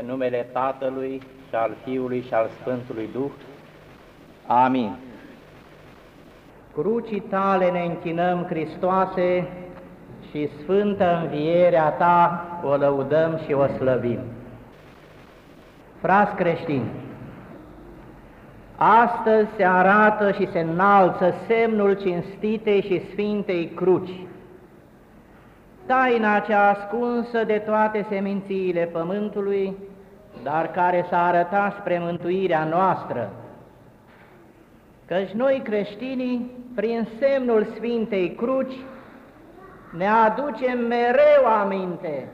În numele Tatălui și al Fiului și al Sfântului Duh. Amin. Crucii tale ne închinăm, Hristoase, și sfântă învierea ta o lăudăm și o slăvim. Frați creștini, astăzi se arată și se înalță semnul cinstitei și sfintei cruci, taina cea ascunsă de toate semințiile pământului, dar care s-a arătat spre mântuirea noastră. Căci noi creștinii, prin semnul Sfintei Cruci, ne aducem mereu aminte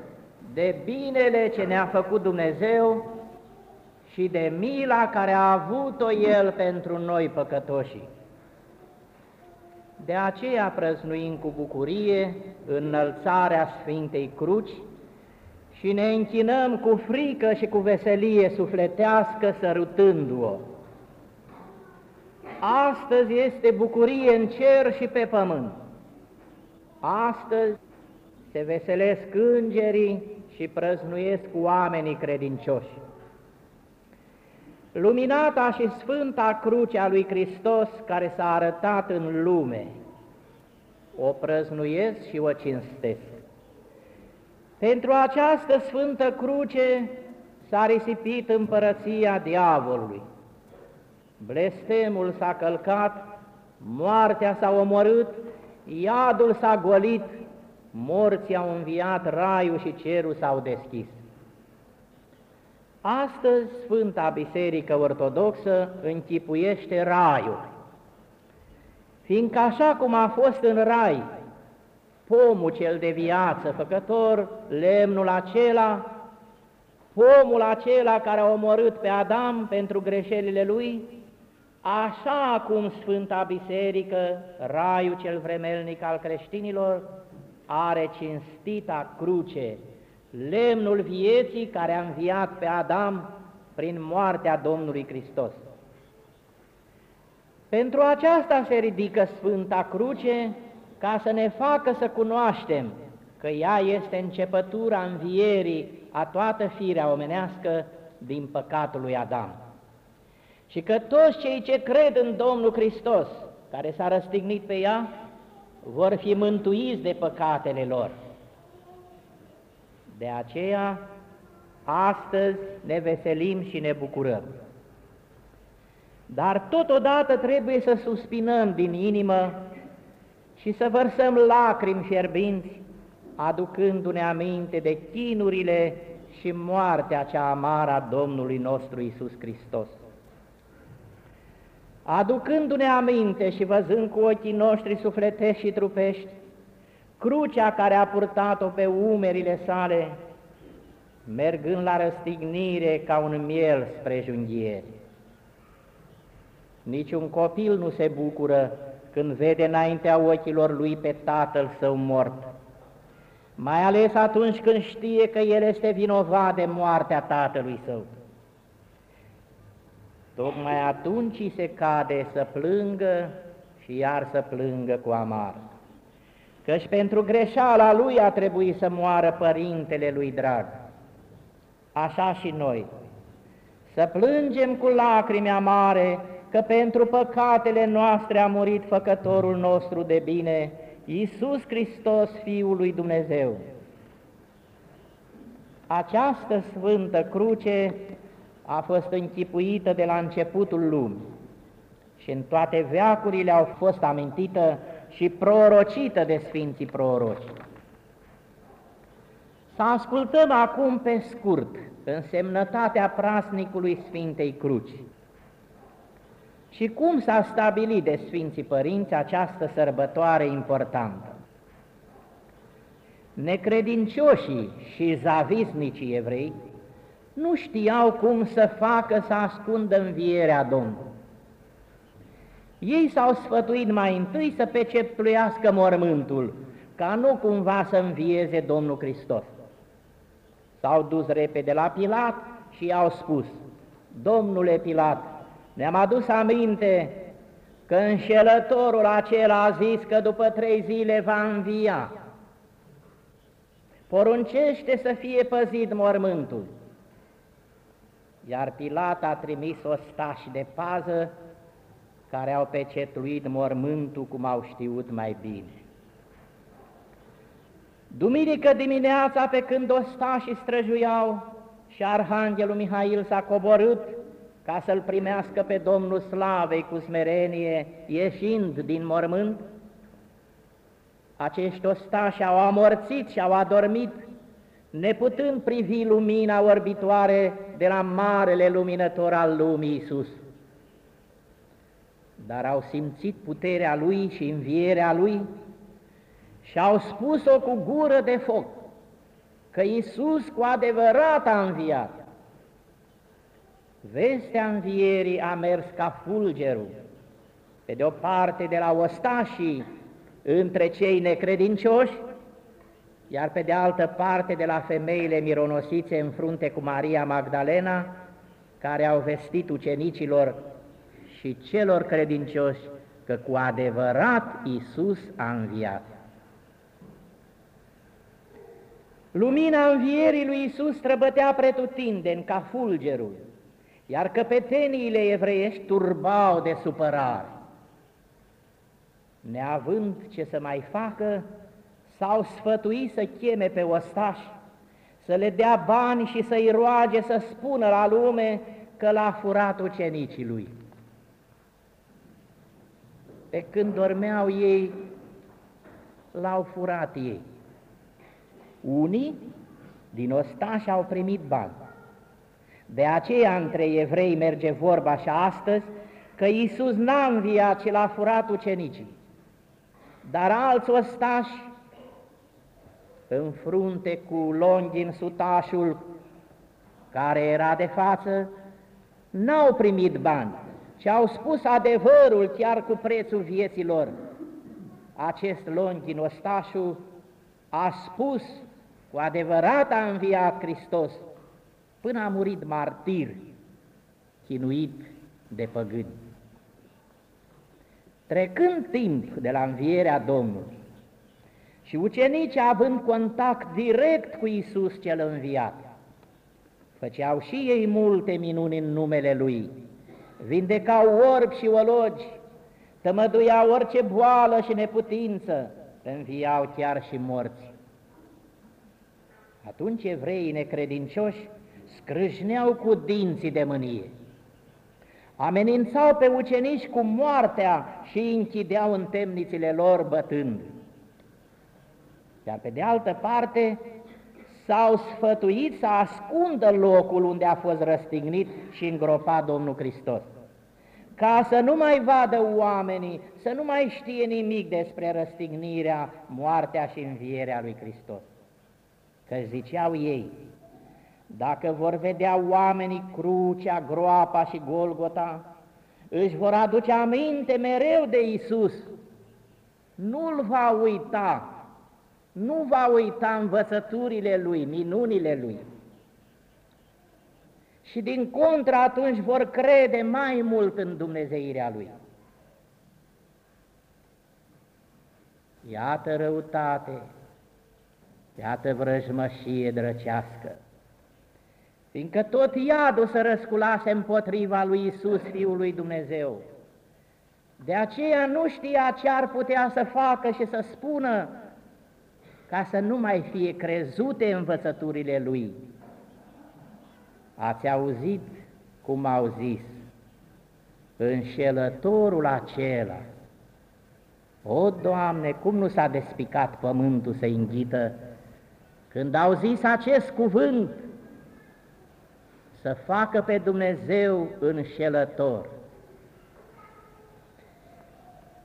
de binele ce ne-a făcut Dumnezeu și de mila care a avut-o El pentru noi păcătoșii. De aceea prăznuim cu bucurie înălțarea Sfintei Cruci și ne închinăm cu frică și cu veselie sufletească sărutându-o. Astăzi este bucurie în cer și pe pământ. Astăzi se veselesc îngerii și prăznuiesc oamenii credincioși. Luminata și sfânta cruce a lui Hristos care s-a arătat în lume, o prăznuiesc și o cinstesc. Pentru această sfântă cruce s-a risipit împărăția diavolului. Blestemul s-a călcat, moartea s-a omorât, iadul s-a golit, morții au înviat, raiul și cerul s-au deschis. Astăzi Sfânta Biserică Ortodoxă închipuiește raiul, fiindcă așa cum a fost în rai pomul cel de viață făcător, lemnul acela, pomul acela care a omorât pe Adam pentru greșelile lui, așa cum Sfânta Biserică, raiul cel vremelnic al creștinilor, are cinstita cruce, lemnul vieții care a înviat pe Adam prin moartea Domnului Hristos. Pentru aceasta se ridică Sfânta Cruce, ca să ne facă să cunoaștem că ea este începătura învierii a toată firea omenească din păcatul lui Adam. Și că toți cei ce cred în Domnul Hristos, care s-a răstignit pe ea, vor fi mântuiți de păcatele lor. De aceea, astăzi ne veselim și ne bucurăm. Dar totodată trebuie să suspinăm din inimă și să vărsăm lacrimi fierbinți, aducându-ne aminte de chinurile și moartea cea amară a Domnului nostru Isus Hristos. Aducându-ne aminte și văzând cu ochii noștri sufletești și trupești, crucea care a purtat-o pe umerile sale, mergând la răstignire ca un miel spre junghieri. Niciun copil nu se bucură când vede înaintea ochilor lui pe tatăl său mort, mai ales atunci când știe că el este vinovat de moartea tatălui său. Tocmai atunci se cade să plângă și iar să plângă cu amar. Căci pentru greșeala lui a trebuit să moară părintele lui drag. Așa și noi, să plângem cu lacrimi amare că pentru păcatele noastre a murit Făcătorul nostru de bine, Iisus Hristos, Fiul lui Dumnezeu. Această sfântă cruce a fost închipuită de la începutul lumii și în toate veacurile au fost amintită și prorocită de Sfinții Proroci. Să ascultăm acum pe scurt însemnătatea prasnicului Sfintei Cruci. Și cum s-a stabilit de Sfinții Părinți această sărbătoare importantă? Necredincioșii și zavisnicii evrei nu știau cum să facă să ascundă învierea Domnului. Ei s-au sfătuit mai întâi să pecepluiască mormântul, ca nu cumva să învieze Domnul Hristos. S-au dus repede la Pilat și i-au spus, Domnule Pilat, ne-am adus aminte că înșelătorul acela a zis că după trei zile va învia. Poruncește să fie păzit mormântul. iar Pilat a trimis ostași de pază care au pecetluit mormântul cum au știut mai bine. Duminică dimineața, pe când ostașii străjuiau și Arhanghelul Mihail s-a coborât ca să-l primească pe Domnul Slavei cu smerenie, ieșind din mormânt, acești ostași au amorțit și au adormit, neputând privi lumina orbitoare de la marele luminător al lumii Iisus. Dar au simțit puterea Lui și învierea Lui și au spus-o cu gură de foc, că Iisus cu adevărat a înviat. Vestea învierii a mers ca fulgerul, pe de o parte de la ostașii între cei necredincioși, iar pe de altă parte de la femeile mironosițe în frunte cu Maria Magdalena, care au vestit ucenicilor și celor credincioși că cu adevărat Iisus a înviat. Lumina învierii lui Iisus străbătea pretutindeni ca fulgerul, iar căpeteniile evreiești turbau de supărare. Neavând ce să mai facă, s-au sfătuit să cheme pe ostași, să le dea bani și să-i roage să spună la lume că l-a furat ucenicii lui. Pe când dormeau ei, l-au furat ei. Unii din ostași au primit bani. De aceea între evrei merge vorba și astăzi că Iisus n-a înviat, ci l-a furat ucenicii. Dar alți ostași, în frunte cu Longin sutașul care era de față, n-au primit bani, ci au spus adevărul chiar cu prețul vieților. Acest Longin ostașul a spus cu adevărat a înviat Hristos, până a murit martir, chinuit de păgâni. Trecând timp de la învierea Domnului și ucenicii având contact direct cu Isus cel înviat, făceau și ei multe minuni în numele Lui, vindecau orbi și ologi, tămăduiau orice boală și neputință, înviau chiar și morți. Atunci evreii necredincioși scrâșneau cu dinții de mânie, amenințau pe ucenici cu moartea și îi închideau în temnițile lor bătând. Iar pe de altă parte, s-au sfătuit să ascundă locul unde a fost răstignit și îngropat Domnul Hristos, ca să nu mai vadă oamenii, să nu mai știe nimic despre răstignirea, moartea și învierea lui Hristos. Că ziceau ei, dacă vor vedea oamenii crucea, groapa și Golgota, își vor aduce aminte mereu de Isus. Nu-l va uita, nu va uita învățăturile lui, minunile lui. Și din contra atunci vor crede mai mult în Dumnezeirea lui. Iată răutate, iată vrăjmășie drăcească fiindcă tot iadul să răsculase împotriva lui Isus, Fiul lui Dumnezeu. De aceea nu știa ce ar putea să facă și să spună ca să nu mai fie crezute învățăturile lui. Ați auzit cum au zis, înșelătorul acela, o, Doamne, cum nu s-a despicat pământul să înghită când au zis acest cuvânt, să facă pe Dumnezeu înșelător.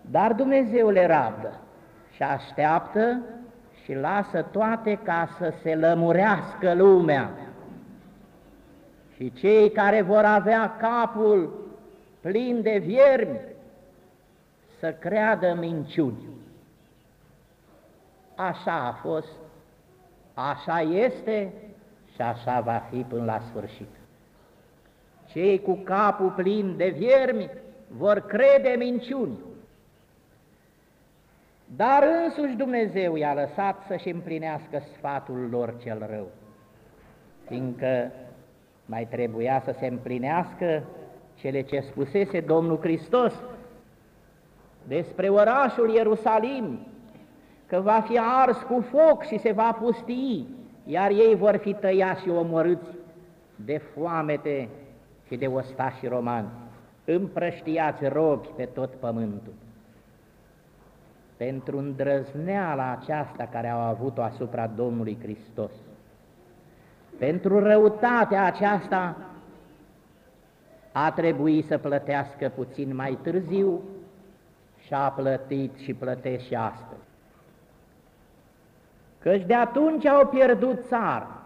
Dar Dumnezeu le rabdă și așteaptă și lasă toate ca să se lămurească lumea. Și cei care vor avea capul plin de viermi să creadă minciuni. Așa a fost, așa este și așa va fi până la sfârșit. Cei cu capul plin de viermi vor crede minciuni. Dar însuși Dumnezeu i-a lăsat să-și împlinească sfatul lor cel rău, fiindcă mai trebuia să se împlinească cele ce spusese Domnul Hristos despre orașul Ierusalim, că va fi ars cu foc și se va pustii, iar ei vor fi tăiați și omorâți de foamete și de ostași romani, împrăștiați robi pe tot pământul. Pentru îndrăzneala aceasta care au avut-o asupra Domnului Hristos, pentru răutatea aceasta a trebuit să plătească puțin mai târziu și a plătit și plătește și astăzi. Căci de atunci au pierdut țara,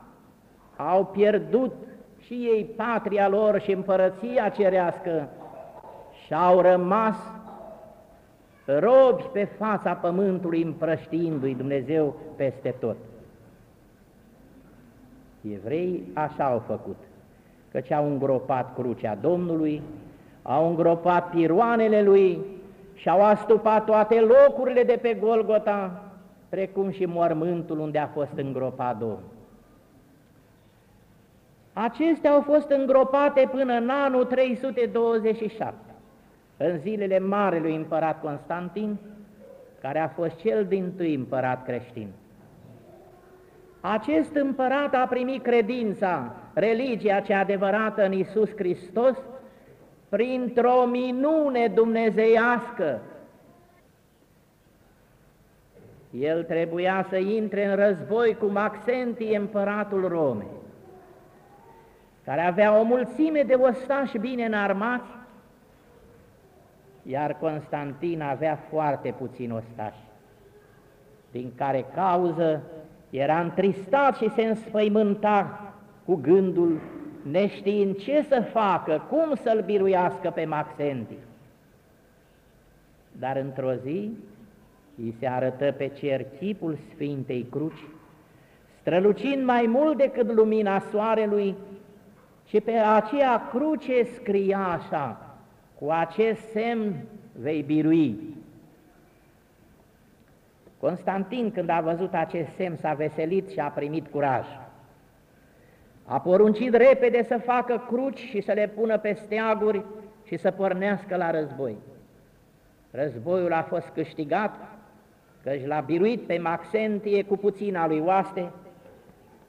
au pierdut și ei patria lor și împărăția cerească și au rămas robi pe fața pământului împrăștiindu-i Dumnezeu peste tot. Evrei așa au făcut, căci au îngropat crucea Domnului, au îngropat piroanele Lui și au astupat toate locurile de pe Golgota, precum și mormântul unde a fost îngropat Domnul. Acestea au fost îngropate până în anul 327, în zilele Marelui Împărat Constantin, care a fost cel din tâi împărat creștin. Acest împărat a primit credința, religia cea adevărată în Isus Hristos, printr-o minune dumnezeiască. El trebuia să intre în război cu Maxentie, împăratul Romei, care avea o mulțime de ostași bine înarmați, iar Constantin avea foarte puțini ostași, din care cauză era întristat și se înspăimânta cu gândul, neștiind ce să facă, cum să-l biruiască pe Maxenti. Dar într-o zi îi se arătă pe cer chipul Sfintei Cruci, strălucind mai mult decât lumina soarelui, și pe aceea cruce scria așa, cu acest semn vei birui. Constantin, când a văzut acest semn, s-a veselit și a primit curaj. A poruncit repede să facă cruci și să le pună pe steaguri și să pornească la război. Războiul a fost câștigat, căci l-a biruit pe Maxentie cu puțina lui oaste.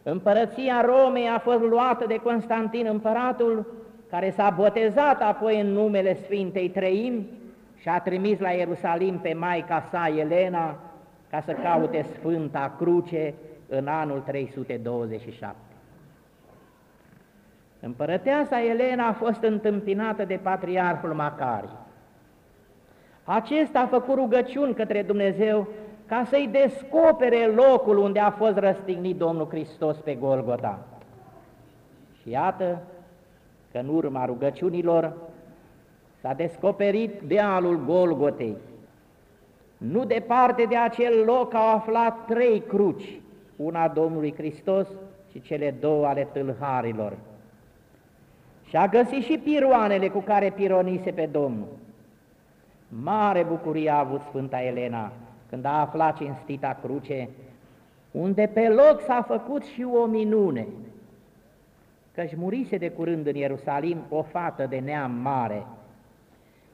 Împărăția Romei a fost luată de Constantin împăratul, care s-a botezat apoi în numele Sfintei Treimi și a trimis la Ierusalim pe Maica sa Elena, ca să caute Sfânta Cruce în anul 327. Împărăteasa Elena a fost întâmpinată de patriarhul Macari. Acesta a făcut rugăciuni către Dumnezeu ca să-i descopere locul unde a fost răstignit Domnul Hristos pe Golgota. Și iată că în urma rugăciunilor s-a descoperit dealul Golgotei, nu departe de acel loc au aflat trei cruci, una a Domnului Hristos și cele două ale tâlharilor. Și a găsit și piroanele cu care pironise pe Domnul. Mare bucurie a avut Sfânta Elena când a aflat cinstita cruce, unde pe loc s-a făcut și o minune, căci murise de curând în Ierusalim o fată de neam mare,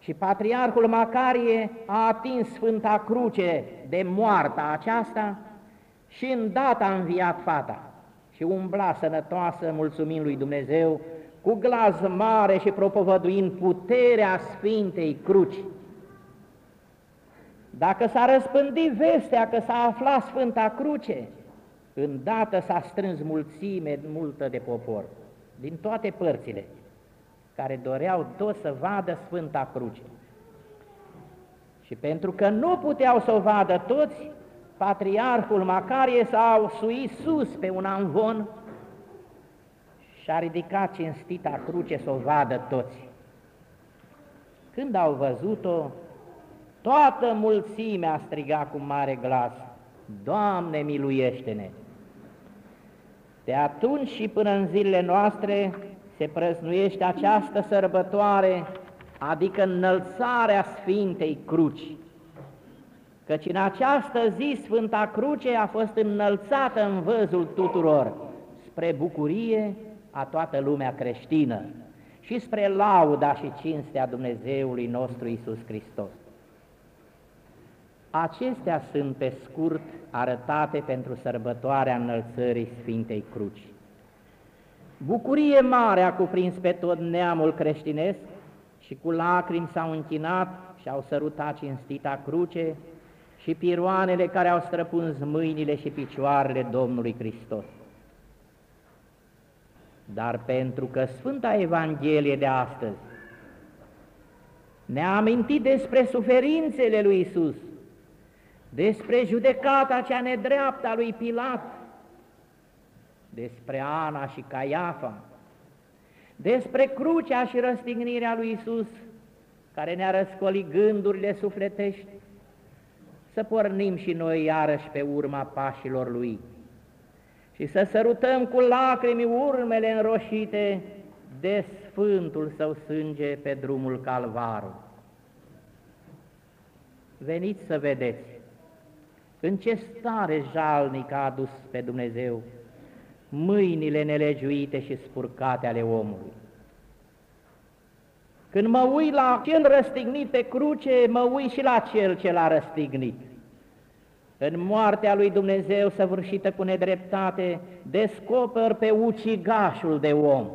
și patriarhul Macarie a atins Sfânta Cruce de moarta aceasta și îndată a înviat fata. Și umbla sănătoasă, mulțumind lui Dumnezeu, cu glas mare și propovăduind puterea Sfintei Cruci. Dacă s-a răspândit vestea că s-a aflat Sfânta Cruce, îndată s-a strâns mulțime multă de popor, din toate părțile, care doreau toți să vadă Sfânta Cruce. Și pentru că nu puteau să o vadă toți, patriarhul Macarie s-a suit sus pe un anvon și a ridicat cinstita cruce să o vadă toți. Când au văzut-o, toată mulțimea striga cu mare glas, Doamne miluiește-ne! De atunci și până în zilele noastre, se prăznuiește această sărbătoare, adică înălțarea Sfintei Cruci. Căci în această zi Sfânta Cruce a fost înălțată în văzul tuturor, spre bucurie a toată lumea creștină și spre lauda și cinstea Dumnezeului nostru Isus Hristos. Acestea sunt pe scurt arătate pentru sărbătoarea înălțării Sfintei Cruci. Bucurie mare a cuprins pe tot neamul creștinesc și cu lacrimi s-au închinat și au sărutat cinstita cruce și piroanele care au străpuns mâinile și picioarele Domnului Hristos. Dar pentru că Sfânta Evanghelie de astăzi ne-a amintit despre suferințele lui Isus, despre judecata cea nedreaptă a lui Pilat, despre Ana și Caiafa, despre crucea și răstignirea lui Isus, care ne-a răscolit gândurile sufletești, să pornim și noi iarăși pe urma pașilor Lui și să sărutăm cu lacrimi urmele înroșite de Sfântul Său sânge pe drumul Calvarul. Veniți să vedeți în ce stare jalnică a adus pe Dumnezeu mâinile nelegiuite și spurcate ale omului. Când mă uit la cel răstignit pe cruce, mă uit și la cel ce l-a răstignit. În moartea lui Dumnezeu săvârșită cu nedreptate, descoper pe ucigașul de om.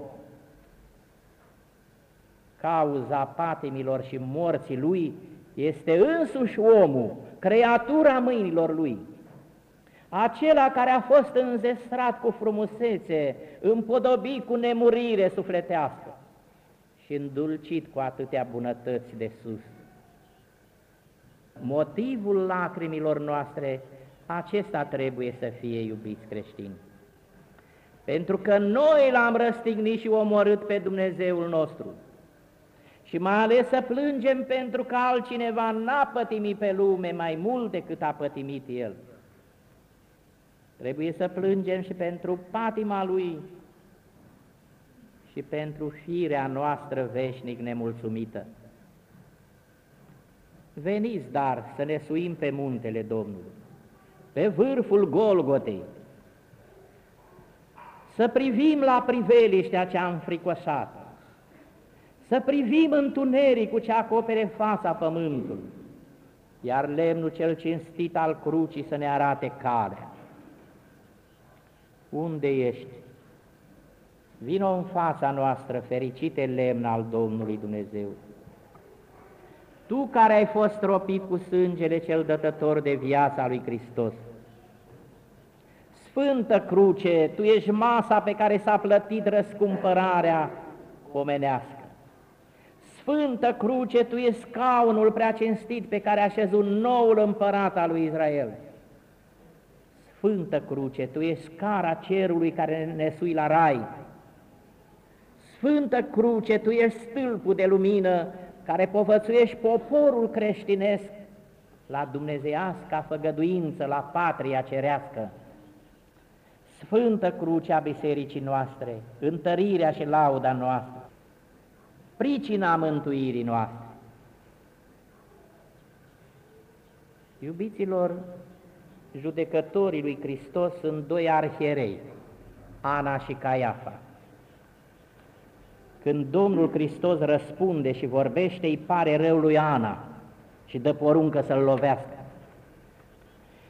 Cauza patimilor și morții lui este însuși omul, creatura mâinilor lui. Acela care a fost înzestrat cu frumusețe, împodobit cu nemurire sufletească și îndulcit cu atâtea bunătăți de sus. Motivul lacrimilor noastre, acesta trebuie să fie, iubiți creștini. Pentru că noi l-am răstignit și omorât pe Dumnezeul nostru. Și mai ales să plângem pentru că altcineva n-a pătimit pe lume mai mult decât a pătimit El. Trebuie să plângem și pentru patima Lui și pentru firea noastră veșnic nemulțumită. Veniți, dar, să ne suim pe muntele Domnului, pe vârful Golgotei, să privim la priveliștea cea înfricoșată, să privim întunericul ce acopere fața pământului, iar lemnul cel cinstit al crucii să ne arate calea. Unde ești? Vino în fața noastră, fericite lemn al Domnului Dumnezeu. Tu care ai fost tropit cu sângele cel dătător de viața lui Hristos. Sfântă cruce, Tu ești masa pe care s-a plătit răscumpărarea omenească. Sfântă cruce, Tu ești scaunul prea cinstit pe care a șezut noul împărat al lui Israel. Sfântă cruce, Tu ești scara cerului care ne sui la rai. Sfântă cruce, Tu ești stâlpul de lumină care povățuiești poporul creștinesc la dumnezeiasca făgăduință, la patria cerească. Sfântă crucea bisericii noastre, întărirea și lauda noastră, pricina mântuirii noastre. Iubiților, judecătorii lui Hristos sunt doi arhierei, Ana și Caiafa. Când Domnul Hristos răspunde și vorbește, îi pare rău lui Ana și dă poruncă să-l lovească.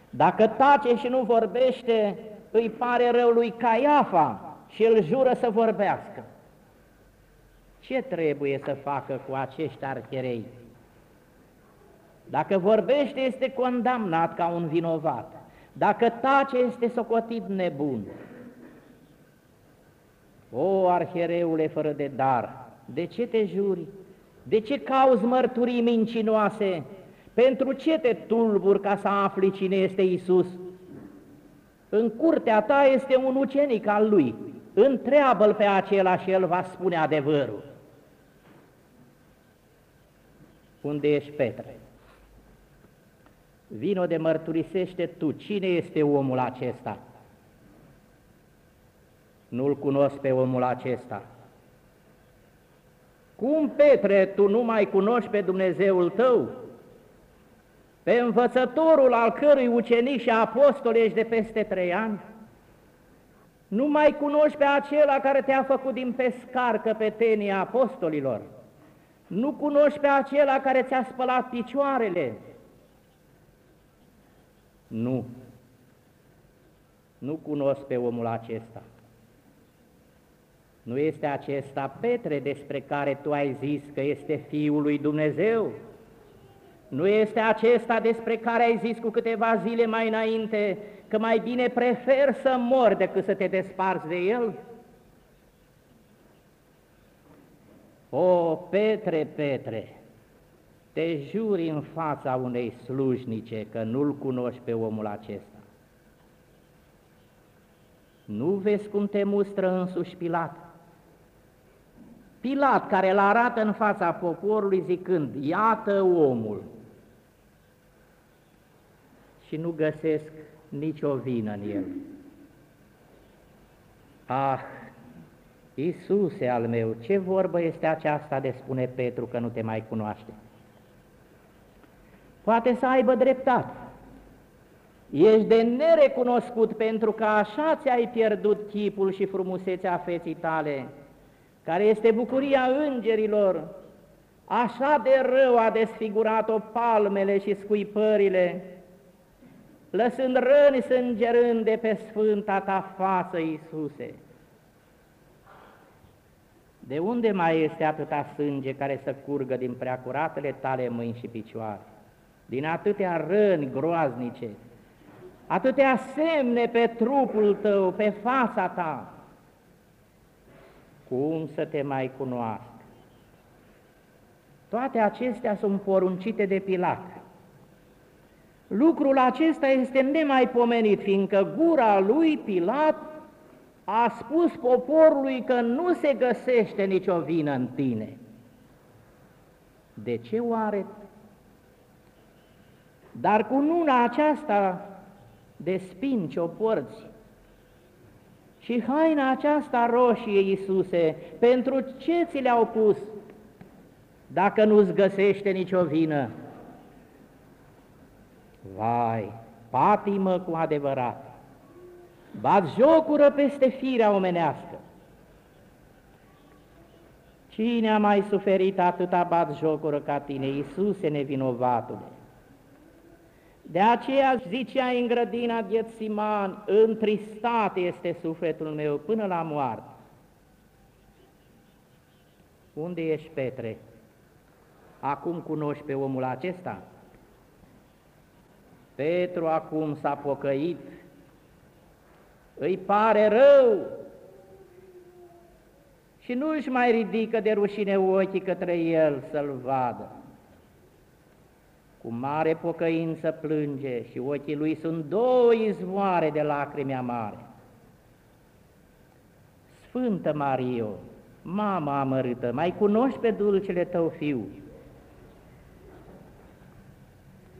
Dacă tace și nu vorbește, îi pare rău lui Caiafa și îl jură să vorbească. Ce trebuie să facă cu acești archerei? Dacă vorbește, este condamnat ca un vinovat. Dacă tace, este socotit nebun. O, arhereule fără de dar, de ce te juri? De ce cauzi mărturii mincinoase? Pentru ce te tulburi ca să afli cine este Isus? În curtea ta este un ucenic al lui. Întreabă-l pe acela și el va spune adevărul. Unde ești, Petre? Vino de mărturisește tu, cine este omul acesta? nu-l cunosc pe omul acesta. Cum, Petre, tu nu mai cunoști pe Dumnezeul tău? Pe învățătorul al cărui ucenic și apostol ești de peste trei ani? Nu mai cunoști pe acela care te-a făcut din pescar căpetenie apostolilor. Nu cunoști pe acela care ți-a spălat picioarele. Nu. Nu cunosc pe omul acesta. Nu este acesta Petre despre care tu ai zis că este Fiul lui Dumnezeu? Nu este acesta despre care ai zis cu câteva zile mai înainte că mai bine prefer să mor decât să te desparți de el? O, Petre, Petre, te juri în fața unei slujnice că nu-l cunoști pe omul acesta. Nu vezi cum te mustră însuși Pilat? Pilat care îl arată în fața poporului zicând, iată omul, și nu găsesc nicio vină în el. Ah, Iisuse al meu, ce vorbă este aceasta de spune Petru că nu te mai cunoaște? Poate să aibă dreptate. Ești de nerecunoscut pentru că așa ți-ai pierdut chipul și frumusețea feții tale, care este bucuria îngerilor, așa de rău a desfigurat-o palmele și scuipările, lăsând răni sângerând de pe sfânta ta față, Iisuse. De unde mai este atâta sânge care să curgă din preacuratele tale mâini și picioare? Din atâtea răni groaznice, atâtea semne pe trupul tău, pe fața ta, cum să te mai cunoască? Toate acestea sunt poruncite de Pilat. Lucrul acesta este nemaipomenit, fiindcă gura lui Pilat a spus poporului că nu se găsește nicio vină în tine. De ce oare? Dar cu nuna aceasta de spin ce o porți și haina aceasta roșie, Iisuse, pentru ce ți le-au pus dacă nu-ți găsește nicio vină? Vai, patimă cu adevărat, bat jocură peste firea omenească. Cine a mai suferit atâta bat jocură ca tine, Iisuse nevinovatule? De aceea zicea în grădina Ghețiman, întristat este sufletul meu până la moarte. Unde ești, Petre? Acum cunoști pe omul acesta? Petru acum s-a pocăit, îi pare rău și nu își mai ridică de rușine ochii către el să-l vadă. Cu mare pocăință plânge și ochii lui sunt două izvoare de lacrimi amare. Sfântă Mario, mama amărâtă, mai cunoști pe dulcele tău fiu?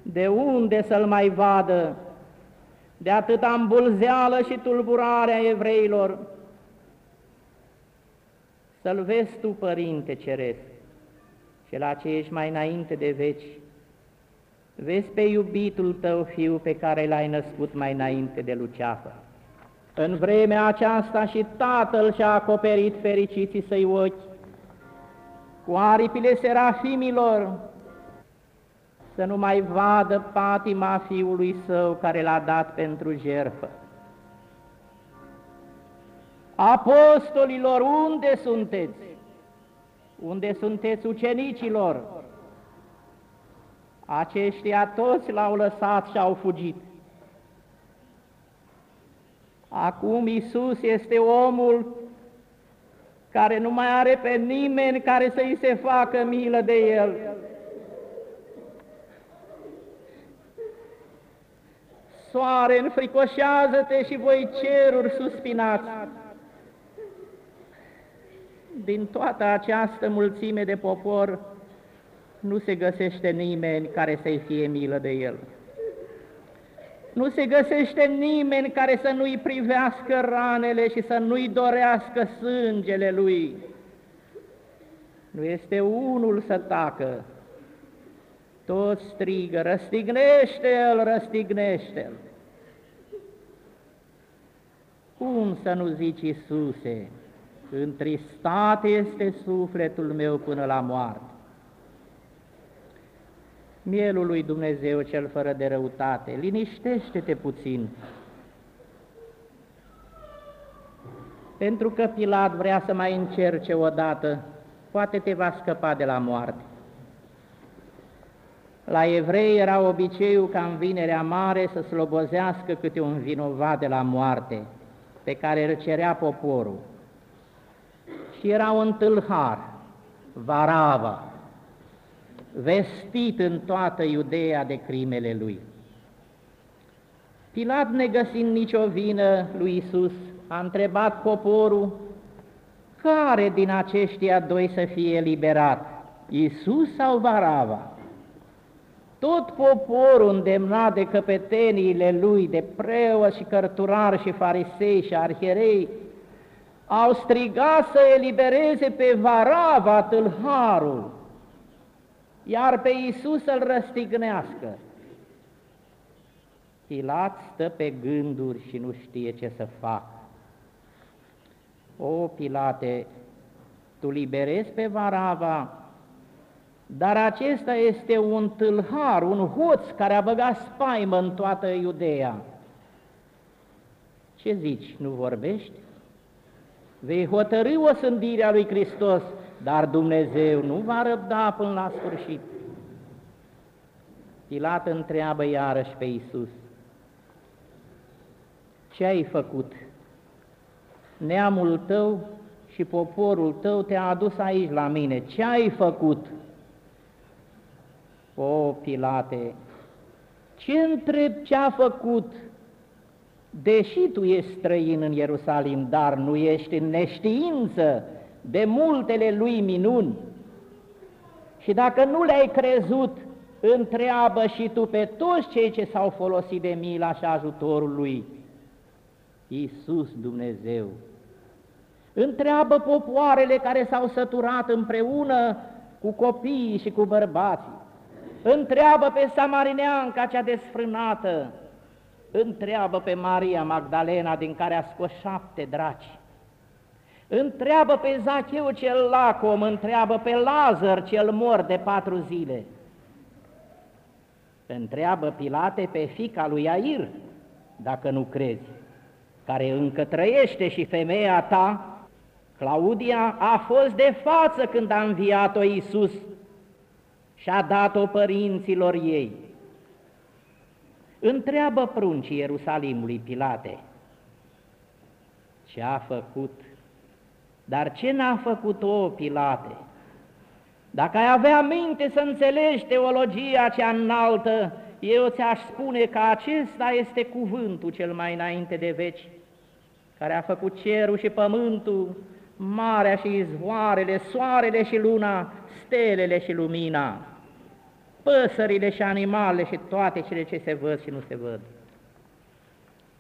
De unde să-l mai vadă? De atâta îmbulzeală și tulburare a evreilor. Să-l vezi tu, Părinte Ceresc, cel ce ești mai înainte de veci, Vezi pe iubitul tău fiu pe care l-ai născut mai înainte de luceafă. În vremea aceasta și tatăl și-a acoperit fericiții săi ochi cu aripile serafimilor, să nu mai vadă patima fiului său care l-a dat pentru jertfă. Apostolilor, unde sunteți? Unde sunteți ucenicilor? Aceștia toți l-au lăsat și au fugit. Acum Isus este omul care nu mai are pe nimeni care să-i se facă milă de el. Soare, înfricoșează-te și voi ceruri suspinați. Din toată această mulțime de popor, nu se găsește nimeni care să-i fie milă de el. Nu se găsește nimeni care să nu-i privească ranele și să nu-i dorească sângele lui. Nu este unul să tacă. Toți strigă, răstignește-l, răstignește-l. Cum să nu zici, Iisuse, întristat este sufletul meu până la moarte? Mielul lui Dumnezeu cel fără de răutate, liniștește-te puțin, pentru că Pilat vrea să mai încerce odată, poate te va scăpa de la moarte. La evrei era obiceiul ca în vinerea mare să slobozească câte un vinovat de la moarte, pe care îl cerea poporul. Și era un tâlhar, Varava, vestit în toată Iudeea de crimele lui. Pilat, negăsind nicio vină lui Isus, a întrebat poporul, care din aceștia doi să fie eliberat, Isus sau Varava? Tot poporul îndemnat de căpeteniile lui, de preoți și cărturari și farisei și arhierei, au strigat să elibereze pe Varava tâlharul, iar pe Iisus să-l răstignească. Pilat stă pe gânduri și nu știe ce să facă. O, Pilate, tu liberezi pe Varava, dar acesta este un tâlhar, un hoț care a băgat spaimă în toată Iudeea. Ce zici, nu vorbești? Vei hotărâ o sândire a lui Hristos, dar Dumnezeu nu va răbda până la sfârșit. Pilat întreabă iarăși pe Iisus, ce ai făcut? Neamul tău și poporul tău te-a adus aici la mine, ce ai făcut? O, Pilate, ce întreb ce a făcut? Deși tu ești străin în Ierusalim, dar nu ești în neștiință de multele lui minuni. Și dacă nu le-ai crezut, întreabă și tu pe toți cei ce s-au folosit de mila și ajutorul lui. Iisus Dumnezeu. Întreabă popoarele care s-au săturat împreună cu copiii și cu bărbații. Întreabă pe Samarineanca cea desfrânată, întreabă pe Maria Magdalena din care a scos șapte draci, întreabă pe Zacheu cel lacom, întreabă pe Lazar cel mor de patru zile, întreabă Pilate pe fica lui Air, dacă nu crezi, care încă trăiește și femeia ta, Claudia, a fost de față când a înviat-o Iisus și a dat-o părinților ei. Întreabă pruncii Ierusalimului Pilate, ce a făcut? Dar ce n-a făcut o Pilate? Dacă ai avea minte să înțelegi teologia cea înaltă, eu ți-aș spune că acesta este cuvântul cel mai înainte de veci, care a făcut cerul și pământul, marea și izvoarele, soarele și luna, stelele și lumina, păsările și animalele și toate cele ce se văd și nu se văd.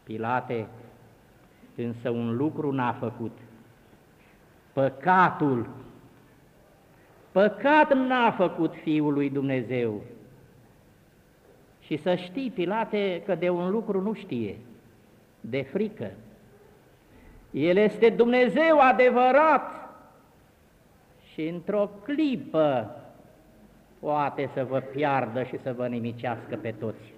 Pilate însă un lucru n-a făcut. Păcatul, păcat n-a făcut Fiul lui Dumnezeu. Și să știi, Pilate, că de un lucru nu știe, de frică. El este Dumnezeu adevărat și într-o clipă poate să vă piardă și să vă nimicească pe toți.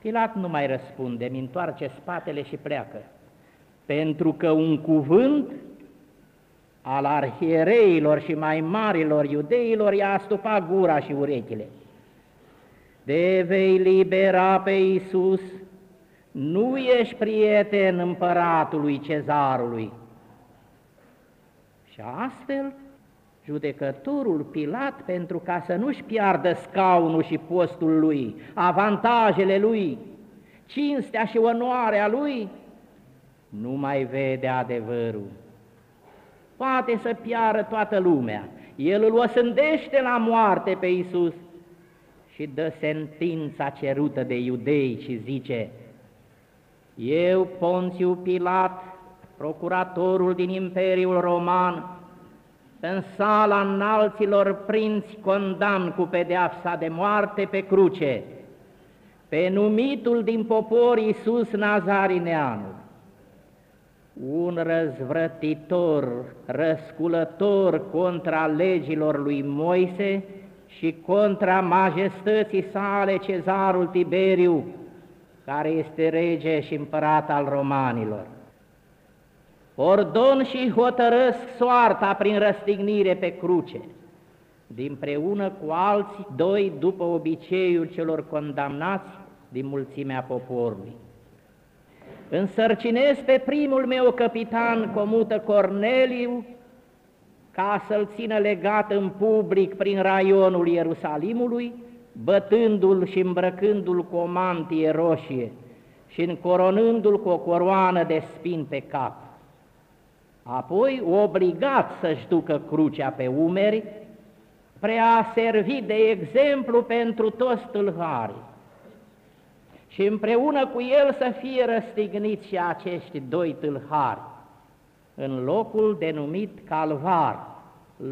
Pilat nu mai răspunde, mi întoarce spatele și pleacă, pentru că un cuvânt al arhiereilor și mai marilor iudeilor i-a astupat gura și urechile. De vei libera pe Iisus, nu ești prieten împăratului cezarului. Și astfel judecătorul Pilat, pentru ca să nu-și piardă scaunul și postul lui, avantajele lui, cinstea și onoarea lui, nu mai vede adevărul. Poate să piară toată lumea. El îl osândește la moarte pe Iisus și dă sentința cerută de iudei și zice, Eu, Ponțiu Pilat, procuratorul din Imperiul Roman, în sala înalților prinți condamn cu pedeapsa de moarte pe cruce, pe numitul din popor Iisus Nazarineanul, un răzvrătitor, răsculător contra legilor lui Moise și contra majestății sale cezarul Tiberiu, care este rege și împărat al romanilor. Ordon și hotărăsc soarta prin răstignire pe cruce, dinpreună cu alți doi după obiceiul celor condamnați din mulțimea poporului. Însărcinez pe primul meu capitan comută Corneliu ca să-l țină legat în public prin raionul Ierusalimului, bătându-l și îmbrăcându-l cu o mantie roșie și încoronându-l cu o coroană de spin pe cap. Apoi, obligat să-și ducă crucea pe umeri, prea servi de exemplu pentru toți tâlharii și împreună cu el să fie răstigniți și acești doi tâlhari în locul denumit Calvar,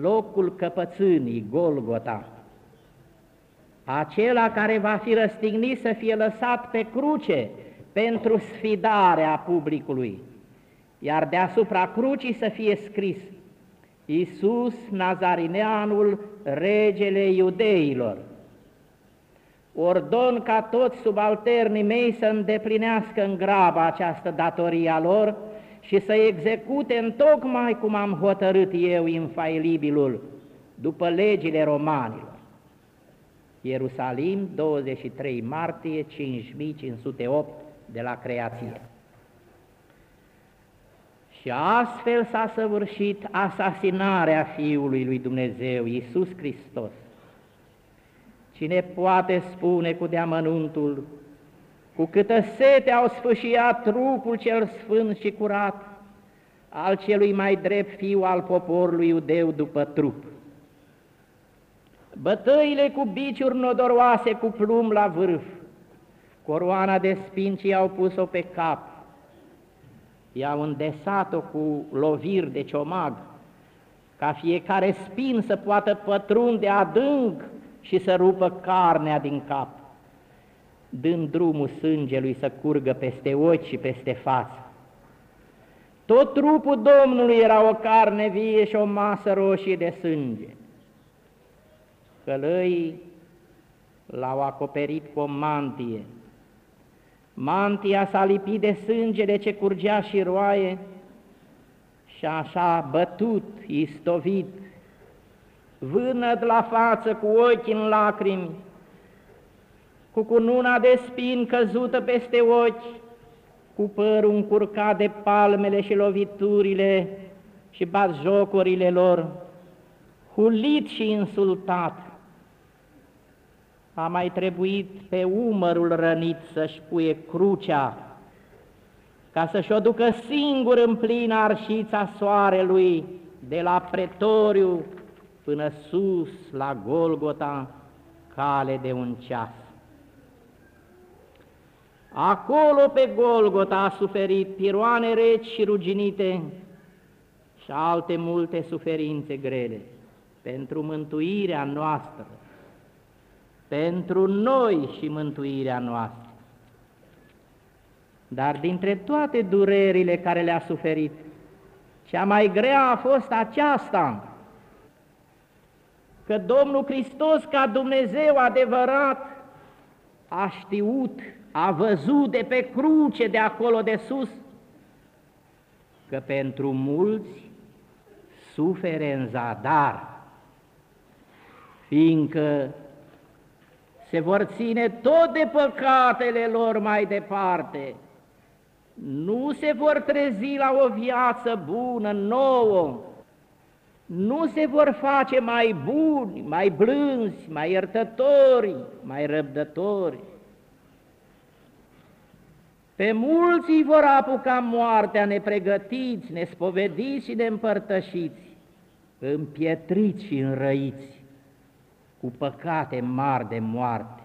locul căpățânii, Golgota. Acela care va fi răstignit să fie lăsat pe cruce pentru sfidarea publicului, iar deasupra crucii să fie scris Iisus Nazarineanul, regele iudeilor. Ordon ca toți subalternii mei să îndeplinească în graba această datorie a lor și să execute în tocmai cum am hotărât eu infailibilul, după legile romanilor. Ierusalim, 23 martie 5508 de la creație. Și astfel s-a săvârșit asasinarea Fiului lui Dumnezeu, Iisus Hristos. Cine poate spune cu deamănuntul, cu câtă sete au sfâșiat trupul cel sfânt și curat, al celui mai drept fiu al poporului iudeu după trup. Bătăile cu biciuri nodoroase cu plumb la vârf, coroana de spinci au pus-o pe cap, i-au îndesat-o cu loviri de ciomag, ca fiecare spin să poată pătrunde adânc și să rupă carnea din cap, dând drumul sângelui să curgă peste ochi și peste față. Tot trupul Domnului era o carne vie și o masă roșie de sânge. Călăii l-au acoperit cu o mantie, Mantia s-a lipit de sângele ce curgea și roaie și așa bătut, istovit, vânăt la față cu ochi în lacrimi, cu cununa de spin căzută peste ochi, cu părul încurcat de palmele și loviturile și batjocurile lor, hulit și insultat, a mai trebuit pe umărul rănit să-și puie crucea, ca să-și o ducă singur în plină arșița soarelui, de la pretoriu până sus la Golgota, cale de un ceas. Acolo pe Golgota a suferit piroane reci și ruginite și alte multe suferințe grele pentru mântuirea noastră pentru noi și mântuirea noastră. Dar dintre toate durerile care le-a suferit, cea mai grea a fost aceasta, că Domnul Hristos, ca Dumnezeu adevărat, a știut, a văzut de pe cruce de acolo de sus, că pentru mulți sufere în zadar, fiindcă se vor ține tot de păcatele lor mai departe, nu se vor trezi la o viață bună, nouă, nu se vor face mai buni, mai blânzi, mai iertători, mai răbdători. Pe mulți îi vor apuca moartea nepregătiți, nespovediți și neîmpărtășiți, împietriți și înrăiți cu păcate mari de moarte.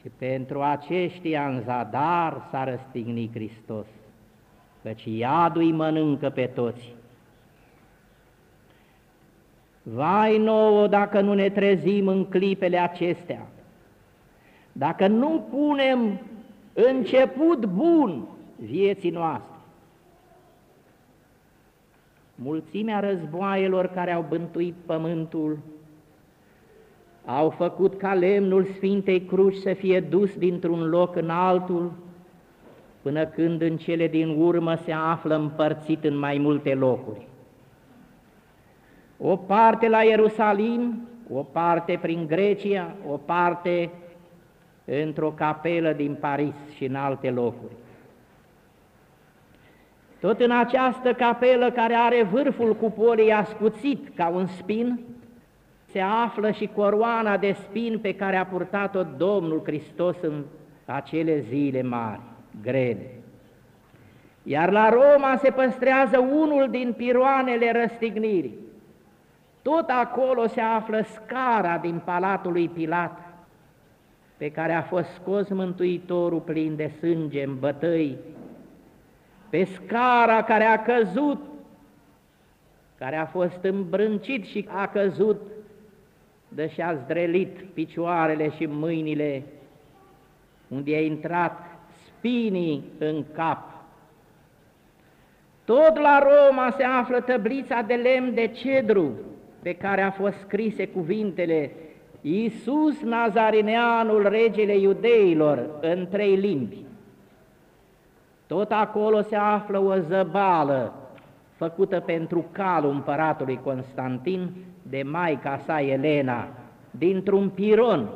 Și pentru aceștia în zadar s-a răstignit Hristos, căci iadul îi mănâncă pe toți. Vai nouă dacă nu ne trezim în clipele acestea, dacă nu punem început bun vieții noastre. Mulțimea războaielor care au bântuit pământul au făcut ca lemnul Sfintei Cruci să fie dus dintr-un loc în altul, până când în cele din urmă se află împărțit în mai multe locuri. O parte la Ierusalim, o parte prin Grecia, o parte într-o capelă din Paris și în alte locuri. Tot în această capelă care are vârful cupolii ascuțit ca un spin, se află și coroana de spin pe care a purtat-o Domnul Hristos în acele zile mari, grele. Iar la Roma se păstrează unul din piroanele răstignirii. Tot acolo se află scara din palatul lui Pilat, pe care a fost scos Mântuitorul plin de sânge în bătăi, pe scara care a căzut, care a fost îmbrâncit și a căzut, de și a zdrelit picioarele și mâinile, unde a intrat spinii în cap. Tot la Roma se află tăblița de lemn de cedru, pe care a fost scrise cuvintele Iisus Nazarineanul, regele iudeilor, în trei limbi. Tot acolo se află o zăbală făcută pentru calul împăratului Constantin de maica sa Elena, dintr-un piron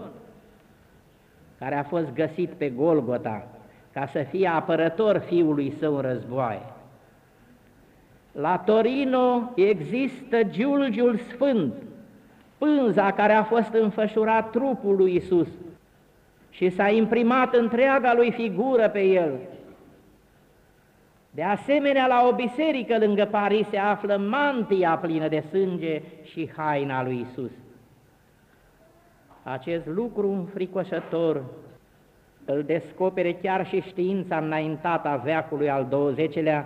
care a fost găsit pe Golgota ca să fie apărător fiului său în războaie. La Torino există Giulgiul Sfânt, pânza care a fost înfășurat trupul lui Isus și s-a imprimat întreaga lui figură pe el. De asemenea, la o biserică lângă Paris se află mantia plină de sânge și haina lui Isus. Acest lucru înfricoșător îl descopere chiar și știința înaintată a veacului al 20-lea,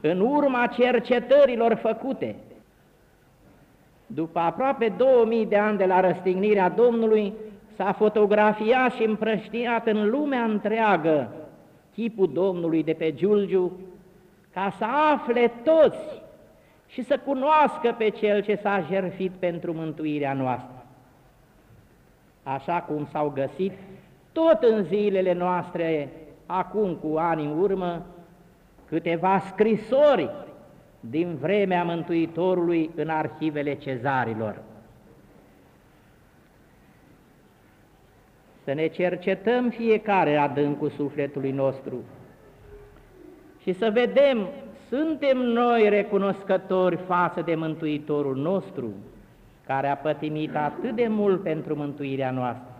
în urma cercetărilor făcute după aproape 2000 de ani de la răstignirea Domnului, s-a fotografiat și împrăștiat în lumea întreagă chipul Domnului de pe Giulgiu, ca să afle toți și să cunoască pe Cel ce s-a jertfit pentru mântuirea noastră. Așa cum s-au găsit tot în zilele noastre, acum cu ani în urmă, câteva scrisori din vremea Mântuitorului în arhivele cezarilor. Să ne cercetăm fiecare adâncul sufletului nostru. Și să vedem, suntem noi recunoscători față de Mântuitorul nostru, care a pătimit atât de mult pentru mântuirea noastră,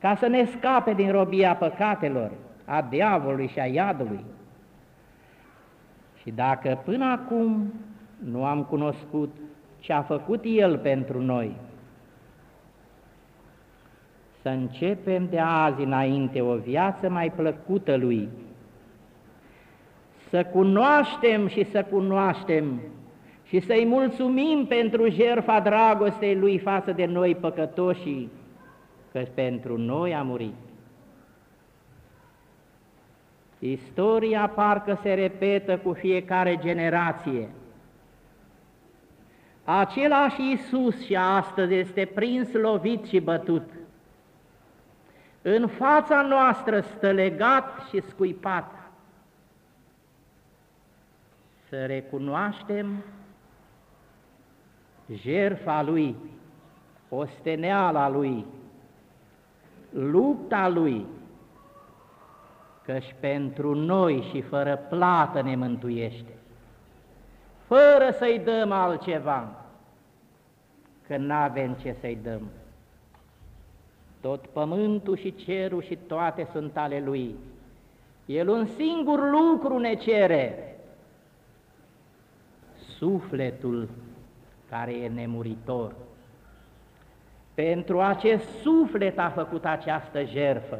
ca să ne scape din robia păcatelor, a diavolului și a iadului, și dacă până acum nu am cunoscut ce a făcut El pentru noi, să începem de azi înainte o viață mai plăcută Lui, să cunoaștem și să cunoaștem și să-i mulțumim pentru jertfa dragostei Lui față de noi păcătoșii, că pentru noi a murit. Istoria parcă se repetă cu fiecare generație. Același Iisus și astăzi este prins, lovit și bătut. În fața noastră stă legat și scuipat. Să recunoaștem jerfa Lui, osteneala Lui, lupta Lui, căci pentru noi și fără plată ne mântuiește, fără să-i dăm altceva, că n-avem ce să-i dăm. Tot pământul și cerul și toate sunt ale Lui. El un singur lucru ne cere, sufletul care e nemuritor. Pentru acest suflet a făcut această jerfă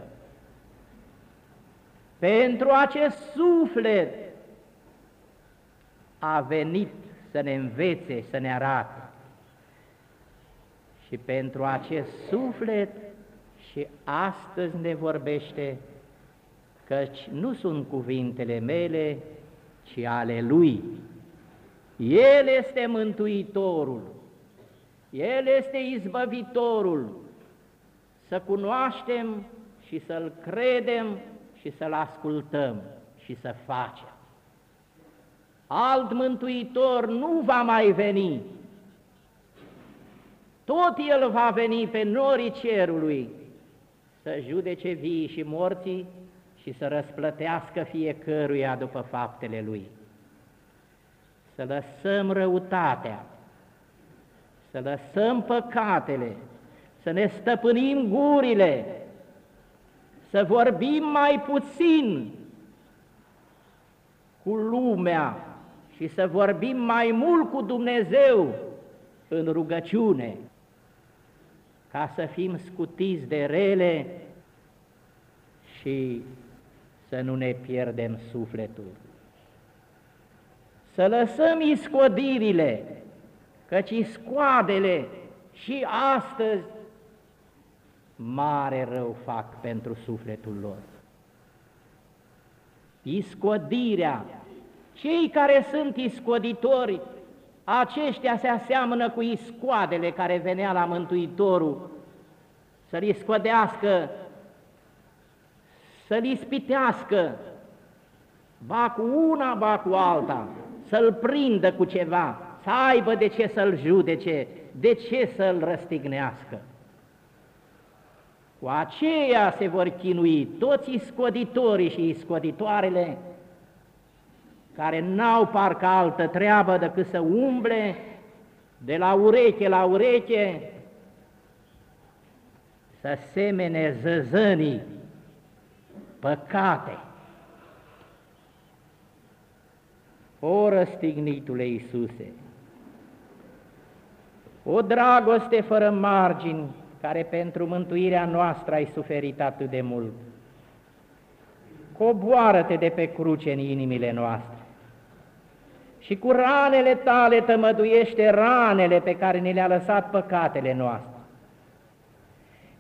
pentru acest suflet a venit să ne învețe, să ne arate. Și pentru acest suflet și astăzi ne vorbește căci nu sunt cuvintele mele, ci ale Lui. El este Mântuitorul, El este Izbăvitorul, să cunoaștem și să-L credem și să-L ascultăm și să facem. Alt Mântuitor nu va mai veni, tot El va veni pe norii cerului să judece vii și morții și să răsplătească fiecăruia după faptele lui. Să lăsăm răutatea, să lăsăm păcatele, să ne stăpânim gurile, să vorbim mai puțin cu lumea și să vorbim mai mult cu Dumnezeu în rugăciune, ca să fim scutiți de rele și să nu ne pierdem sufletul. Să lăsăm iscodirile, căci iscoadele și astăzi mare rău fac pentru sufletul lor. Iscodirea, cei care sunt iscoditori, aceștia se aseamănă cu iscoadele care venea la Mântuitorul. Să-l iscodească să-l ispitească, ba cu una, ba cu alta, să-l prindă cu ceva, să aibă de ce să-l judece, de ce să-l răstignească. Cu aceea se vor chinui toți iscoditorii și iscoditoarele care n-au parcă altă treabă decât să umble de la ureche la ureche, să semene zăzănii păcate. O răstignitule Iisuse, o dragoste fără margini, care pentru mântuirea noastră ai suferit atât de mult, coboară-te de pe cruce în inimile noastre și cu ranele tale tămăduiește ranele pe care ne le-a lăsat păcatele noastre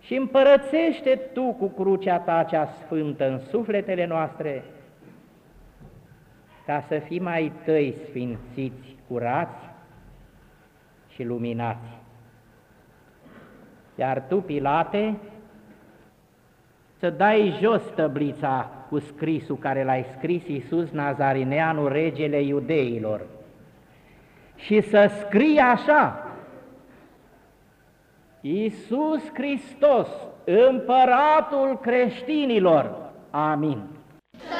și împărățește Tu cu crucea Ta cea sfântă în sufletele noastre, ca să fim mai Tăi sfințiți, curați și luminați. Iar Tu, Pilate, să dai jos tăblița cu scrisul care l-ai scris Iisus Nazarineanu, regele iudeilor, și să scrie așa, Iisus Hristos, împăratul creștinilor. Amin. Să